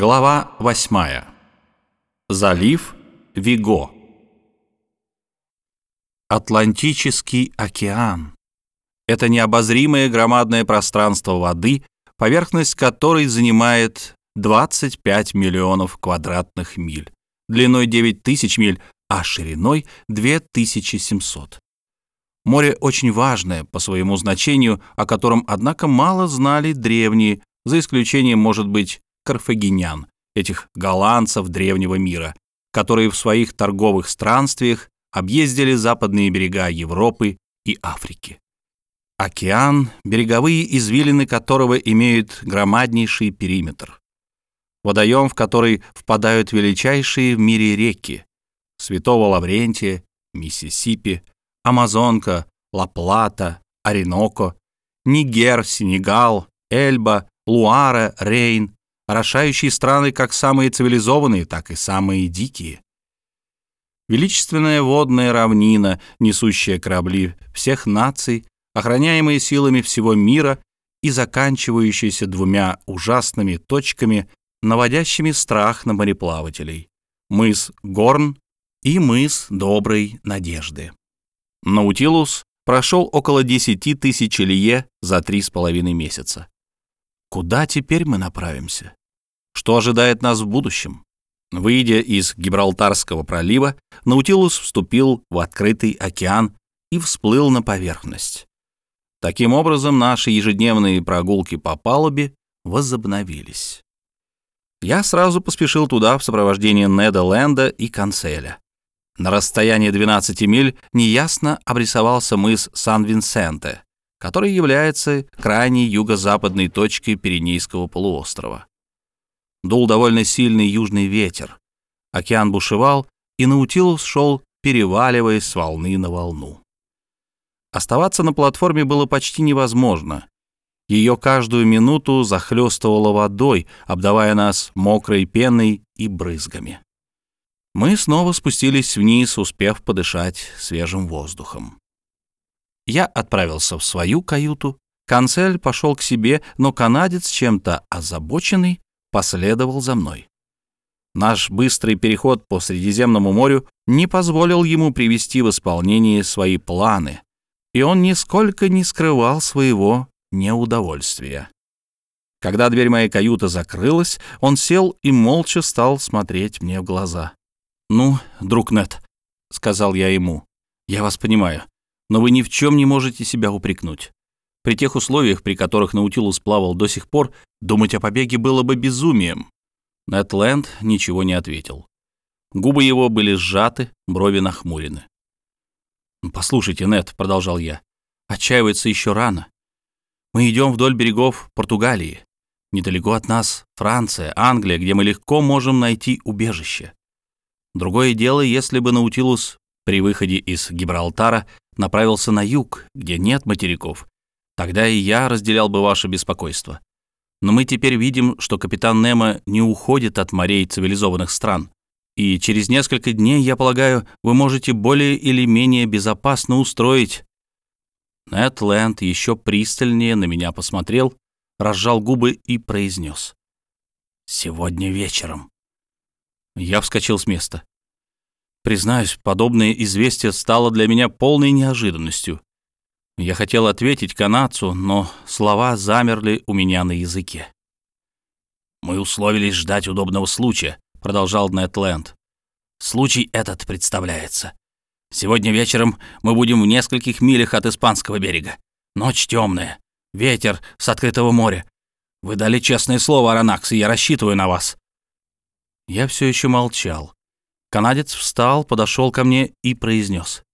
Глава 8. Залив Виго. Атлантический океан. Это необозримое громадное пространство воды, поверхность которой занимает 25 миллионов квадратных миль, длиной 9 тысяч миль, а шириной 2700. Море очень важное по своему значению, о котором, однако, мало знали древние, за исключением, может быть, карфагенян, этих голландцев древнего мира, которые в своих торговых странствиях объездили западные берега Европы и Африки. Океан, береговые извилины которого имеют громаднейший периметр. Водоем, в который впадают величайшие в мире реки — Святого Лаврентия, Миссисипи, Амазонка, Ла-Плата, Ореноко, Нигер, Сенегал, Эльба, Луара, Рейн, орошающие страны как самые цивилизованные, так и самые дикие. Величественная водная равнина, несущая корабли всех наций, охраняемые силами всего мира и заканчивающаяся двумя ужасными точками, наводящими страх на мореплавателей. Мыс Горн и мыс Доброй Надежды. Наутилус прошел около 10 тысяч лье за три с половиной месяца. Куда теперь мы направимся? Что ожидает нас в будущем? Выйдя из Гибралтарского пролива, Наутилус вступил в открытый океан и всплыл на поверхность. Таким образом, наши ежедневные прогулки по палубе возобновились. Я сразу поспешил туда в сопровождении Неда Ленда и Канцеля. На расстоянии 12 миль неясно обрисовался мыс Сан-Винсенте, который является крайней юго-западной точкой Пиренейского полуострова. Дул довольно сильный южный ветер. Океан бушевал, и Наутилус шел, переваливаясь с волны на волну. Оставаться на платформе было почти невозможно. Ее каждую минуту захлестывало водой, обдавая нас мокрой пеной и брызгами. Мы снова спустились вниз, успев подышать свежим воздухом. Я отправился в свою каюту, Канцель пошел к себе, но канадец, чем-то озабоченный, последовал за мной. Наш быстрый переход по Средиземному морю не позволил ему привести в исполнение свои планы, и он нисколько не скрывал своего неудовольствия. Когда дверь моей каюты закрылась, он сел и молча стал смотреть мне в глаза. «Ну, друг Нет», — сказал я ему, — «я вас понимаю, но вы ни в чем не можете себя упрекнуть. При тех условиях, при которых Наутилус плавал до сих пор, думать о побеге было бы безумием. Нэтленд ничего не ответил. Губы его были сжаты, брови нахмурены. «Послушайте, Нет, продолжал я, — «отчаиваться еще рано. Мы идем вдоль берегов Португалии. Недалеко от нас Франция, Англия, где мы легко можем найти убежище. Другое дело, если бы Наутилус при выходе из Гибралтара направился на юг, где нет материков, Тогда и я разделял бы ваше беспокойство. Но мы теперь видим, что капитан Немо не уходит от морей цивилизованных стран. И через несколько дней, я полагаю, вы можете более или менее безопасно устроить... Нед Лэнд еще пристальнее на меня посмотрел, разжал губы и произнес. «Сегодня вечером». Я вскочил с места. Признаюсь, подобное известие стало для меня полной неожиданностью. Я хотел ответить канадцу, но слова замерли у меня на языке. «Мы условились ждать удобного случая», — продолжал Нэтленд. «Случай этот представляется. Сегодня вечером мы будем в нескольких милях от испанского берега. Ночь темная, ветер с открытого моря. Вы дали честное слово, Аронакс, и я рассчитываю на вас». Я все еще молчал. Канадец встал, подошел ко мне и произнес.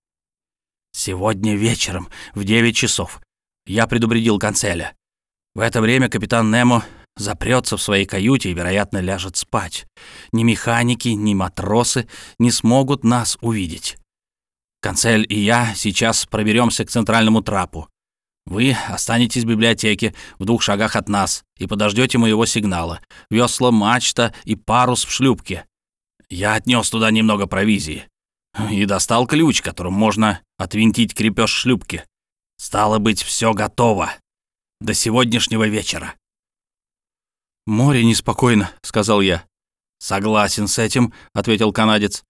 «Сегодня вечером в девять часов. Я предупредил канцеля. В это время капитан Немо запрется в своей каюте и, вероятно, ляжет спать. Ни механики, ни матросы не смогут нас увидеть. Канцель и я сейчас проберемся к центральному трапу. Вы останетесь в библиотеке в двух шагах от нас и подождете моего сигнала. Весла, мачта и парус в шлюпке. Я отнес туда немного провизии и достал ключ, которым можно отвинтить крепеж шлюпки. Стало быть, все готово. До сегодняшнего вечера. «Море неспокойно», — сказал я. «Согласен с этим», — ответил канадец.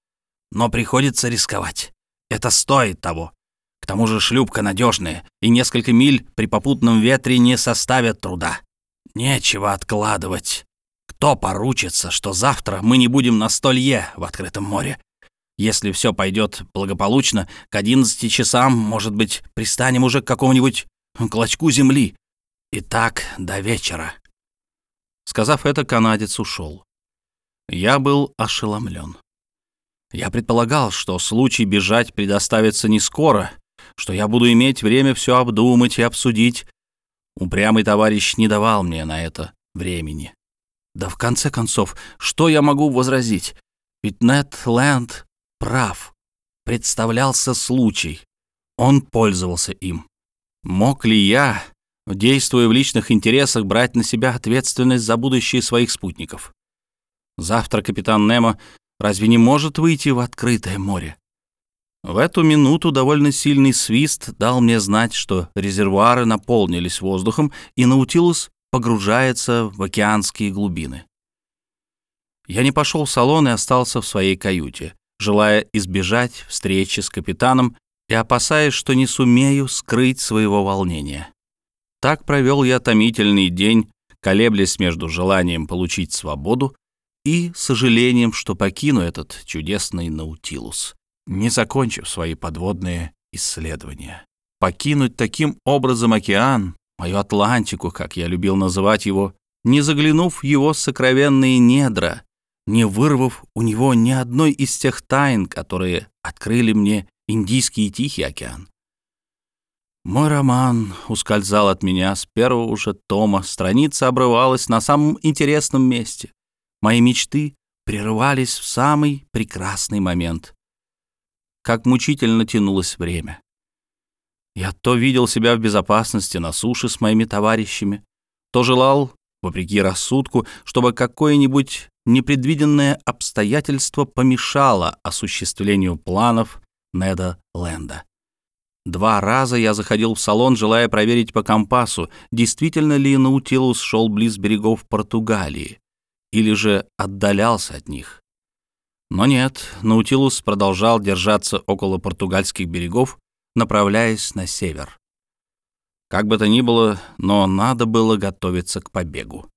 «Но приходится рисковать. Это стоит того. К тому же шлюпка надежная, и несколько миль при попутном ветре не составят труда. Нечего откладывать. Кто поручится, что завтра мы не будем на столье в открытом море? Если все пойдет благополучно, к 11 часам, может быть, пристанем уже к какому-нибудь клочку земли. И так до вечера». Сказав это, канадец ушел. Я был ошеломлен. Я предполагал, что случай бежать предоставится не скоро, что я буду иметь время все обдумать и обсудить. Упрямый товарищ не давал мне на это времени. Да в конце концов, что я могу возразить? Ведь Нед Лэнд прав. Представлялся случай. Он пользовался им. Мог ли я, действуя в личных интересах, брать на себя ответственность за будущее своих спутников? Завтра капитан Немо разве не может выйти в открытое море? В эту минуту довольно сильный свист дал мне знать, что резервуары наполнились воздухом, и Наутилус погружается в океанские глубины. Я не пошел в салон и остался в своей каюте, желая избежать встречи с капитаном и опасаясь, что не сумею скрыть своего волнения. Так провел я томительный день, колеблясь между желанием получить свободу и сожалением, что покину этот чудесный Наутилус не закончив свои подводные исследования. Покинуть таким образом океан, мою Атлантику, как я любил называть его, не заглянув в его сокровенные недра, не вырвав у него ни одной из тех тайн, которые открыли мне Индийский и Тихий океан. Мой роман ускользал от меня с первого же тома, страница обрывалась на самом интересном месте. Мои мечты прерывались в самый прекрасный момент как мучительно тянулось время. Я то видел себя в безопасности на суше с моими товарищами, то желал, вопреки рассудку, чтобы какое-нибудь непредвиденное обстоятельство помешало осуществлению планов Неда Ленда. Два раза я заходил в салон, желая проверить по компасу, действительно ли Наутилус шел близ берегов Португалии или же отдалялся от них. Но нет, Наутилус продолжал держаться около португальских берегов, направляясь на север. Как бы то ни было, но надо было готовиться к побегу.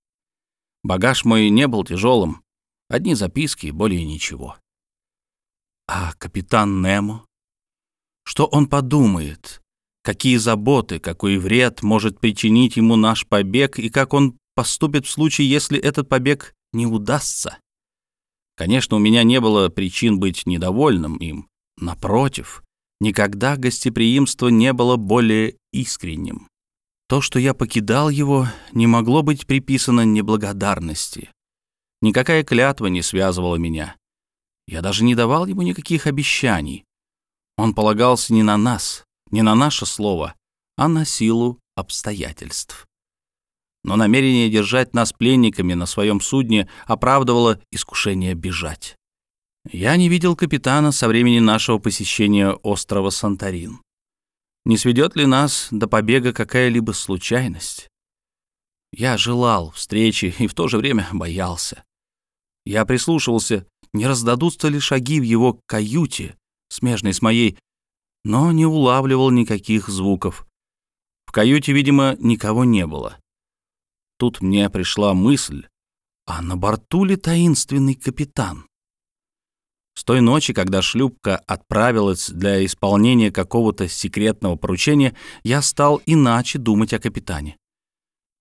Багаж мой не был тяжелым, одни записки, более ничего. А капитан Немо? Что он подумает? Какие заботы, какой вред может причинить ему наш побег и как он поступит в случае, если этот побег не удастся? Конечно, у меня не было причин быть недовольным им. Напротив, никогда гостеприимство не было более искренним. То, что я покидал его, не могло быть приписано неблагодарности. Никакая клятва не связывала меня. Я даже не давал ему никаких обещаний. Он полагался не на нас, не на наше слово, а на силу обстоятельств но намерение держать нас пленниками на своем судне оправдывало искушение бежать. Я не видел капитана со времени нашего посещения острова Санторин. Не сведет ли нас до побега какая-либо случайность? Я желал встречи и в то же время боялся. Я прислушивался, не раздадутся ли шаги в его каюте, смежной с моей, но не улавливал никаких звуков. В каюте, видимо, никого не было. Тут мне пришла мысль, а на борту ли таинственный капитан? С той ночи, когда шлюпка отправилась для исполнения какого-то секретного поручения, я стал иначе думать о капитане.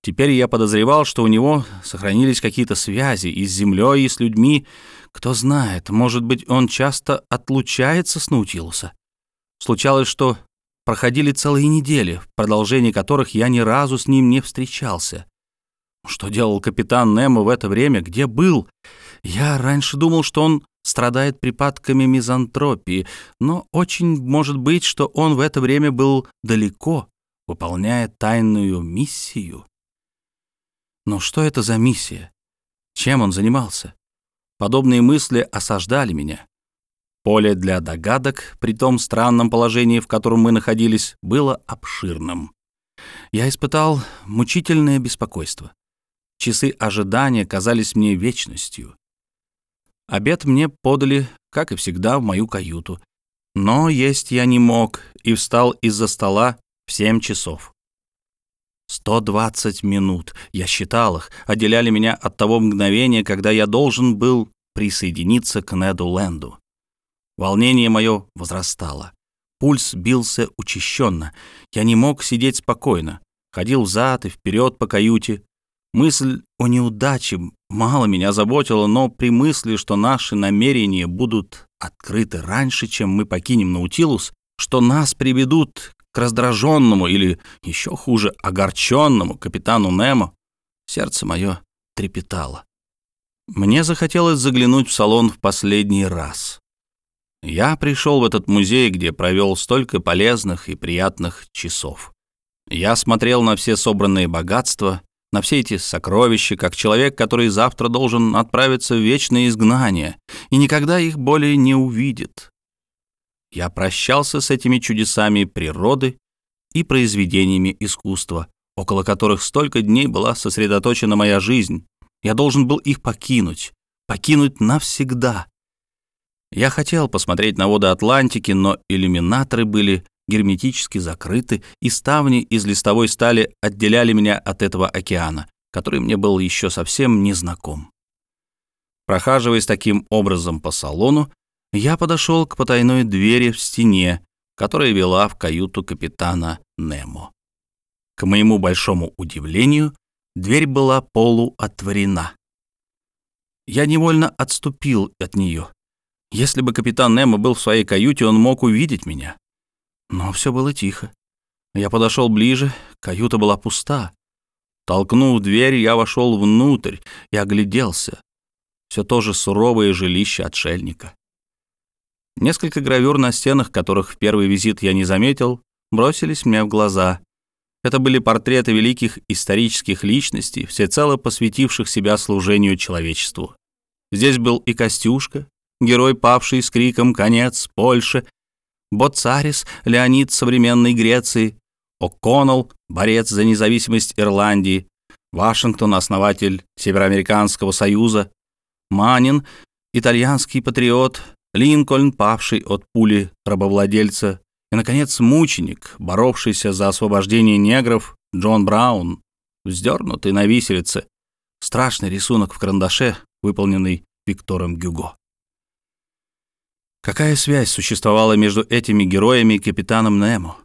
Теперь я подозревал, что у него сохранились какие-то связи и с землей, и с людьми. Кто знает, может быть, он часто отлучается с Наутилуса. Случалось, что проходили целые недели, в продолжении которых я ни разу с ним не встречался. Что делал капитан Немо в это время? Где был? Я раньше думал, что он страдает припадками мизантропии, но очень может быть, что он в это время был далеко, выполняя тайную миссию. Но что это за миссия? Чем он занимался? Подобные мысли осаждали меня. Поле для догадок при том странном положении, в котором мы находились, было обширным. Я испытал мучительное беспокойство. Часы ожидания казались мне вечностью. Обед мне подали, как и всегда, в мою каюту. Но есть я не мог и встал из-за стола в семь часов. 120 минут, я считал их, отделяли меня от того мгновения, когда я должен был присоединиться к Неду Ленду. Волнение мое возрастало. Пульс бился учащенно. Я не мог сидеть спокойно. Ходил взад и вперед по каюте. Мысль о неудаче мало меня заботила, но при мысли, что наши намерения будут открыты раньше, чем мы покинем Наутилус, что нас приведут к раздраженному или, еще хуже, огорченному капитану Немо, сердце мое трепетало. Мне захотелось заглянуть в салон в последний раз. Я пришел в этот музей, где провел столько полезных и приятных часов. Я смотрел на все собранные богатства, на все эти сокровища, как человек, который завтра должен отправиться в вечное изгнание и никогда их более не увидит. Я прощался с этими чудесами природы и произведениями искусства, около которых столько дней была сосредоточена моя жизнь. Я должен был их покинуть, покинуть навсегда. Я хотел посмотреть на воды Атлантики, но иллюминаторы были герметически закрыты, и ставни из листовой стали отделяли меня от этого океана, который мне был еще совсем незнаком. Прохаживаясь таким образом по салону, я подошел к потайной двери в стене, которая вела в каюту капитана Немо. К моему большому удивлению, дверь была полуотворена. Я невольно отступил от нее. Если бы капитан Немо был в своей каюте, он мог увидеть меня. Но все было тихо. Я подошел ближе, каюта была пуста. Толкнув дверь, я вошел внутрь и огляделся. Все то же суровое жилище отшельника. Несколько гравюр на стенах, которых в первый визит я не заметил, бросились мне в глаза. Это были портреты великих исторических личностей, всецело посвятивших себя служению человечеству. Здесь был и Костюшка, герой, павший с криком «Конец! Польше!», Боцарис, Леонид современной Греции, О'Коннелл, борец за независимость Ирландии, Вашингтон, основатель Североамериканского союза, Манин, итальянский патриот, Линкольн, павший от пули рабовладельца, и, наконец, мученик, боровшийся за освобождение негров, Джон Браун, вздернутый на виселице. Страшный рисунок в карандаше, выполненный Виктором Гюго. Какая связь существовала между этими героями и капитаном Немо?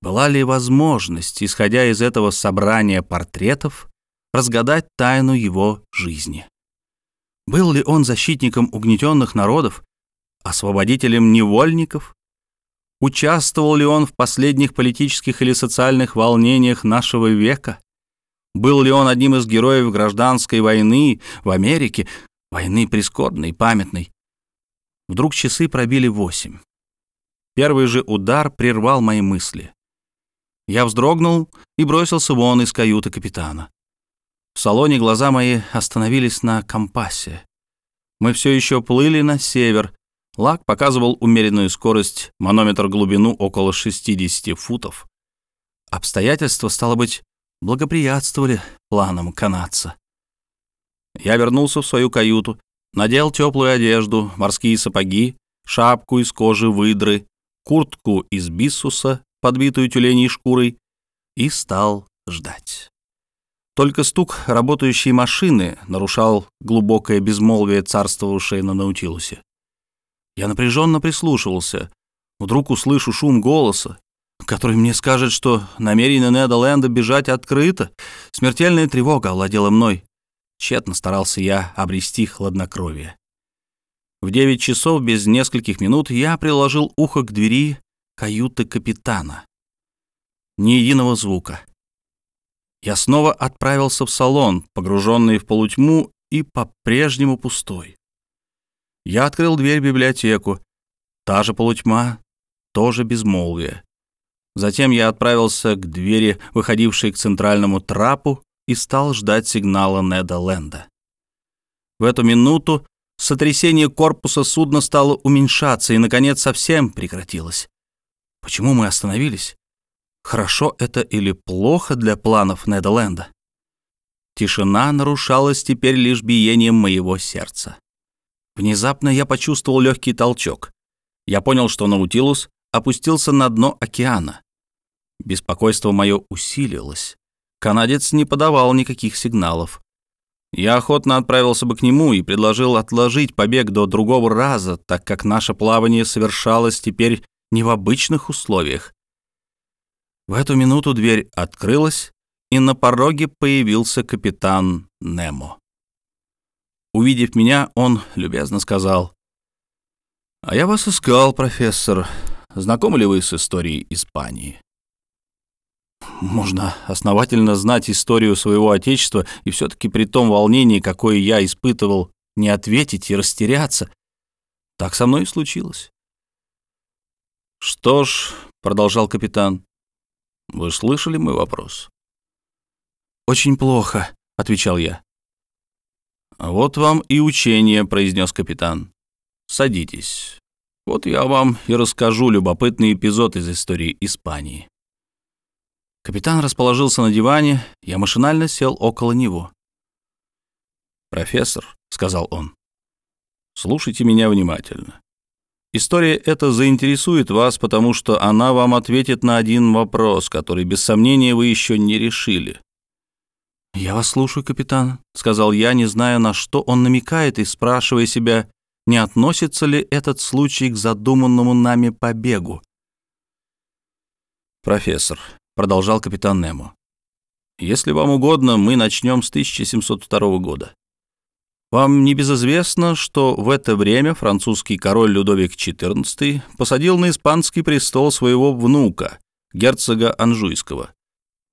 Была ли возможность, исходя из этого собрания портретов, разгадать тайну его жизни? Был ли он защитником угнетенных народов, освободителем невольников? Участвовал ли он в последних политических или социальных волнениях нашего века? Был ли он одним из героев гражданской войны в Америке, войны прискорбной, памятной, Вдруг часы пробили восемь. Первый же удар прервал мои мысли. Я вздрогнул и бросился вон из каюты капитана. В салоне глаза мои остановились на компасе. Мы все еще плыли на север. Лак показывал умеренную скорость, манометр глубину около 60 футов. Обстоятельства, стало быть, благоприятствовали планам канадца. Я вернулся в свою каюту Надел теплую одежду, морские сапоги, шапку из кожи выдры, куртку из биссуса, подбитую тюленей шкурой, и стал ждать. Только стук работающей машины нарушал глубокое безмолвие, царствовавшее на Наутилусе. Я напряженно прислушивался. Вдруг услышу шум голоса, который мне скажет, что намерение Неда Лэнда бежать открыто. Смертельная тревога овладела мной. Тщетно старался я обрести хладнокровие. В девять часов без нескольких минут я приложил ухо к двери каюты капитана. Ни единого звука. Я снова отправился в салон, погруженный в полутьму и по-прежнему пустой. Я открыл дверь в библиотеку. Та же полутьма, тоже безмолвие. Затем я отправился к двери, выходившей к центральному трапу, и стал ждать сигнала Неда Ленда. В эту минуту сотрясение корпуса судна стало уменьшаться и, наконец, совсем прекратилось. Почему мы остановились? Хорошо это или плохо для планов Неда Ленда? Тишина нарушалась теперь лишь биением моего сердца. Внезапно я почувствовал легкий толчок. Я понял, что Наутилус опустился на дно океана. Беспокойство мое усилилось. Канадец не подавал никаких сигналов. Я охотно отправился бы к нему и предложил отложить побег до другого раза, так как наше плавание совершалось теперь не в обычных условиях. В эту минуту дверь открылась, и на пороге появился капитан Немо. Увидев меня, он любезно сказал, «А я вас искал, профессор. Знакомы ли вы с историей Испании?» Можно основательно знать историю своего отечества и все-таки при том волнении, какое я испытывал, не ответить и растеряться. Так со мной и случилось. «Что ж», — продолжал капитан, — «вы слышали мой вопрос?» «Очень плохо», — отвечал я. «Вот вам и учение», — произнес капитан. «Садитесь. Вот я вам и расскажу любопытный эпизод из истории Испании». Капитан расположился на диване, я машинально сел около него. «Профессор», — сказал он, — «слушайте меня внимательно. История эта заинтересует вас, потому что она вам ответит на один вопрос, который, без сомнения, вы еще не решили. «Я вас слушаю, капитан», — сказал я, не зная, на что он намекает, и спрашивая себя, не относится ли этот случай к задуманному нами побегу. «Профессор», — продолжал капитан Немо. «Если вам угодно, мы начнем с 1702 года. Вам не безизвестно, что в это время французский король Людовик XIV посадил на испанский престол своего внука, герцога Анжуйского.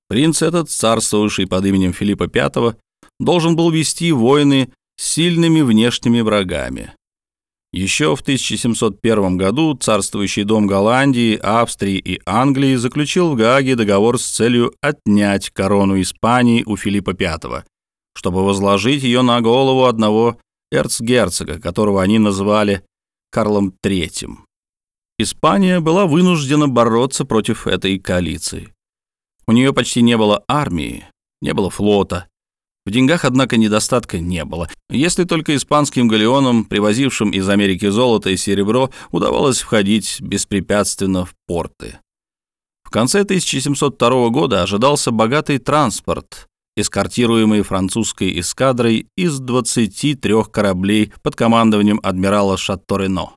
Принц этот, царствовавший под именем Филиппа V, должен был вести войны с сильными внешними врагами. Еще в 1701 году царствующий дом Голландии, Австрии и Англии заключил в Гааге договор с целью отнять корону Испании у Филиппа V, чтобы возложить ее на голову одного эрцгерцога, которого они называли Карлом III. Испания была вынуждена бороться против этой коалиции. У нее почти не было армии, не было флота, в деньгах, однако, недостатка не было, если только испанским галеонам, привозившим из Америки золото и серебро, удавалось входить беспрепятственно в порты. В конце 1702 года ожидался богатый транспорт, эскортируемый французской эскадрой из 23 кораблей под командованием адмирала Шатторено.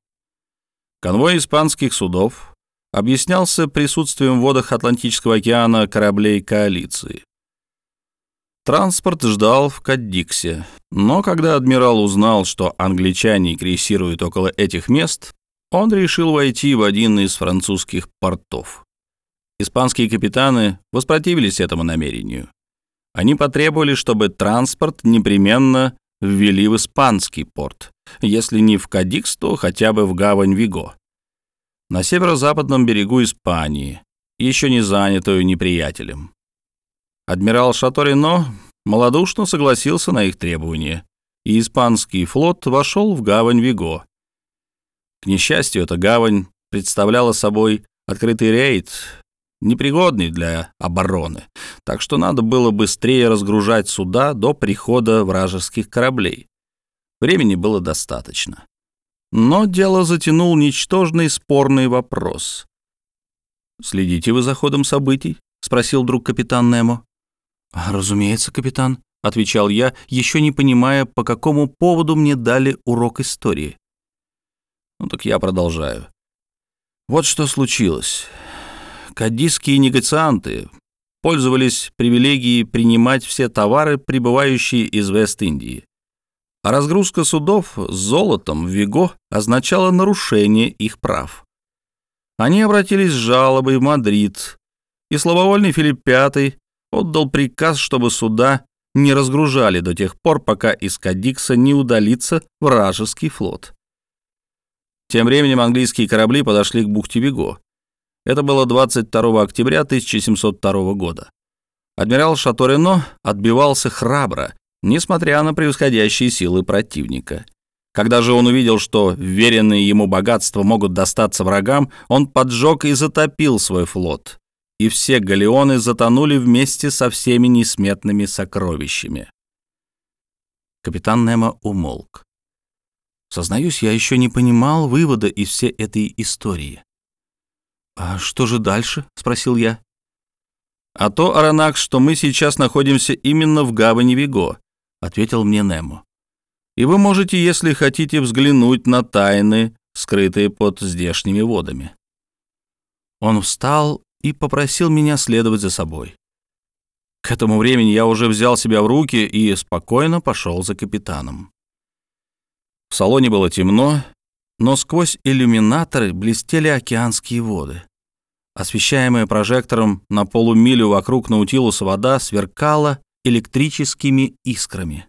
Конвой испанских судов объяснялся присутствием в водах Атлантического океана кораблей коалиции. Транспорт ждал в Каддиксе, но когда адмирал узнал, что англичане крейсируют около этих мест, он решил войти в один из французских портов. Испанские капитаны воспротивились этому намерению. Они потребовали, чтобы транспорт непременно ввели в испанский порт, если не в Кадикс, то хотя бы в гавань Виго, на северо-западном берегу Испании, еще не занятую неприятелем. Адмирал Шаторино малодушно согласился на их требования, и испанский флот вошел в гавань Виго. К несчастью, эта гавань представляла собой открытый рейд, непригодный для обороны, так что надо было быстрее разгружать суда до прихода вражеских кораблей. Времени было достаточно. Но дело затянул ничтожный спорный вопрос. «Следите вы за ходом событий?» — спросил друг капитан Немо. «Разумеется, капитан», — отвечал я, еще не понимая, по какому поводу мне дали урок истории. «Ну так я продолжаю. Вот что случилось. Кадисские негоцианты пользовались привилегией принимать все товары, прибывающие из Вест-Индии. А разгрузка судов с золотом в Виго означала нарушение их прав. Они обратились с жалобой в Мадрид, и слабовольный Филипп V отдал приказ, чтобы суда не разгружали до тех пор, пока из Кадикса не удалится вражеский флот. Тем временем английские корабли подошли к бухте Виго. Это было 22 октября 1702 года. Адмирал Шаторино отбивался храбро, несмотря на превосходящие силы противника. Когда же он увидел, что вверенные ему богатства могут достаться врагам, он поджег и затопил свой флот и все галеоны затонули вместе со всеми несметными сокровищами. Капитан Немо умолк. Сознаюсь, я еще не понимал вывода из всей этой истории. «А что же дальше?» — спросил я. «А то, Аронакс, что мы сейчас находимся именно в гавани Виго», — ответил мне Немо. «И вы можете, если хотите, взглянуть на тайны, скрытые под здешними водами». Он встал и попросил меня следовать за собой. К этому времени я уже взял себя в руки и спокойно пошел за капитаном. В салоне было темно, но сквозь иллюминаторы блестели океанские воды. Освещаемая прожектором на полумилю вокруг Наутилуса вода сверкала электрическими искрами.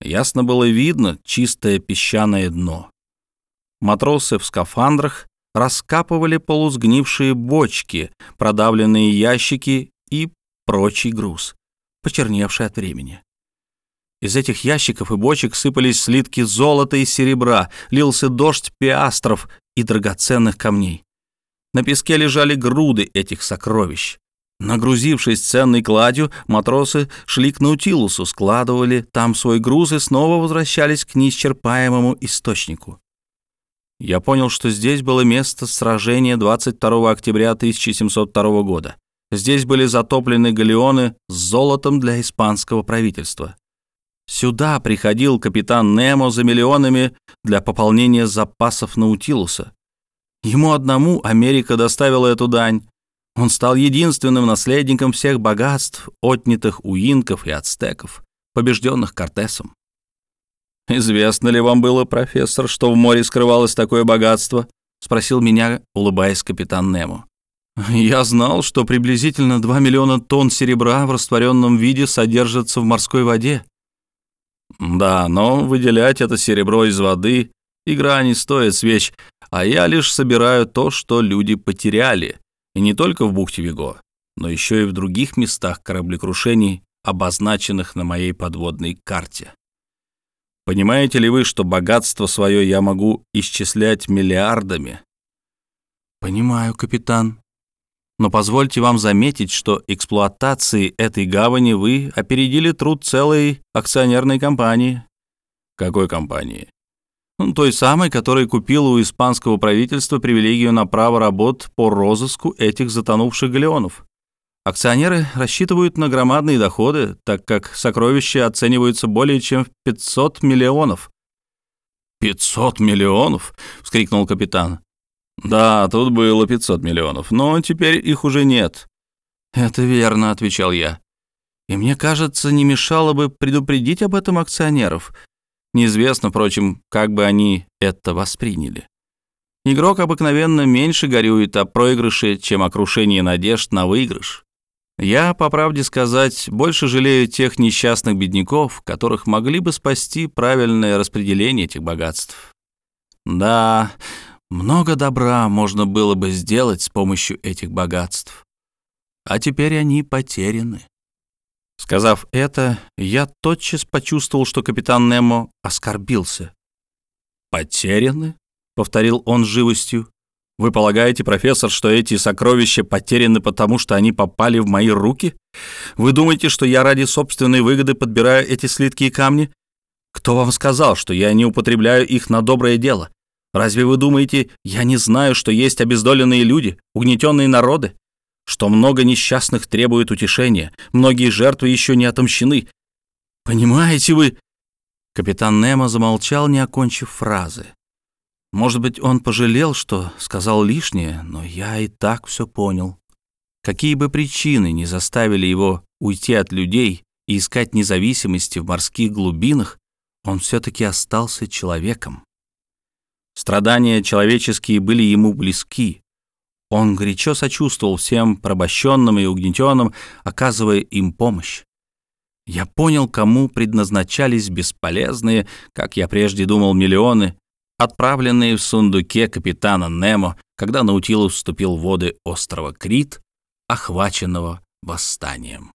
Ясно было видно чистое песчаное дно. Матросы в скафандрах раскапывали полусгнившие бочки, продавленные ящики и прочий груз, почерневший от времени. Из этих ящиков и бочек сыпались слитки золота и серебра, лился дождь пиастров и драгоценных камней. На песке лежали груды этих сокровищ. Нагрузившись ценной кладью, матросы шли к Наутилусу, складывали там свой груз и снова возвращались к неисчерпаемому источнику. Я понял, что здесь было место сражения 22 октября 1702 года. Здесь были затоплены галеоны с золотом для испанского правительства. Сюда приходил капитан Немо за миллионами для пополнения запасов Наутилуса. Ему одному Америка доставила эту дань. Он стал единственным наследником всех богатств, отнятых у инков и ацтеков, побежденных Кортесом. «Известно ли вам было, профессор, что в море скрывалось такое богатство?» — спросил меня, улыбаясь капитан Немо. «Я знал, что приблизительно 2 миллиона тонн серебра в растворенном виде содержатся в морской воде». «Да, но выделять это серебро из воды игра не стоит свеч, а я лишь собираю то, что люди потеряли, и не только в бухте Виго, но еще и в других местах кораблекрушений, обозначенных на моей подводной карте». Понимаете ли вы, что богатство свое я могу исчислять миллиардами? Понимаю, капитан. Но позвольте вам заметить, что эксплуатацией этой гавани вы опередили труд целой акционерной компании. Какой компании? Ну, той самой, которая купила у испанского правительства привилегию на право работ по розыску этих затонувших галеонов. Акционеры рассчитывают на громадные доходы, так как сокровища оцениваются более чем в 500 миллионов. «500 миллионов?» — вскрикнул капитан. «Да, тут было 500 миллионов, но теперь их уже нет». «Это верно», — отвечал я. «И мне кажется, не мешало бы предупредить об этом акционеров. Неизвестно, впрочем, как бы они это восприняли. Игрок обыкновенно меньше горюет о проигрыше, чем о крушении надежд на выигрыш. Я, по правде сказать, больше жалею тех несчастных бедняков, которых могли бы спасти правильное распределение этих богатств. Да, много добра можно было бы сделать с помощью этих богатств. А теперь они потеряны. Сказав это, я тотчас почувствовал, что капитан Немо оскорбился. «Потеряны?» — повторил он живостью. Вы полагаете, профессор, что эти сокровища потеряны потому, что они попали в мои руки? Вы думаете, что я ради собственной выгоды подбираю эти слитки и камни? Кто вам сказал, что я не употребляю их на доброе дело? Разве вы думаете, я не знаю, что есть обездоленные люди, угнетенные народы? Что много несчастных требует утешения, многие жертвы еще не отомщены? Понимаете вы...» Капитан Немо замолчал, не окончив фразы. Может быть, он пожалел, что сказал лишнее, но я и так все понял. Какие бы причины не заставили его уйти от людей и искать независимости в морских глубинах, он все-таки остался человеком. Страдания человеческие были ему близки. Он горячо сочувствовал всем порабощенным и угнетенным, оказывая им помощь. Я понял, кому предназначались бесполезные, как я прежде думал, миллионы, отправленные в сундуке капитана Немо, когда Наутилус вступил в воды острова Крит, охваченного восстанием.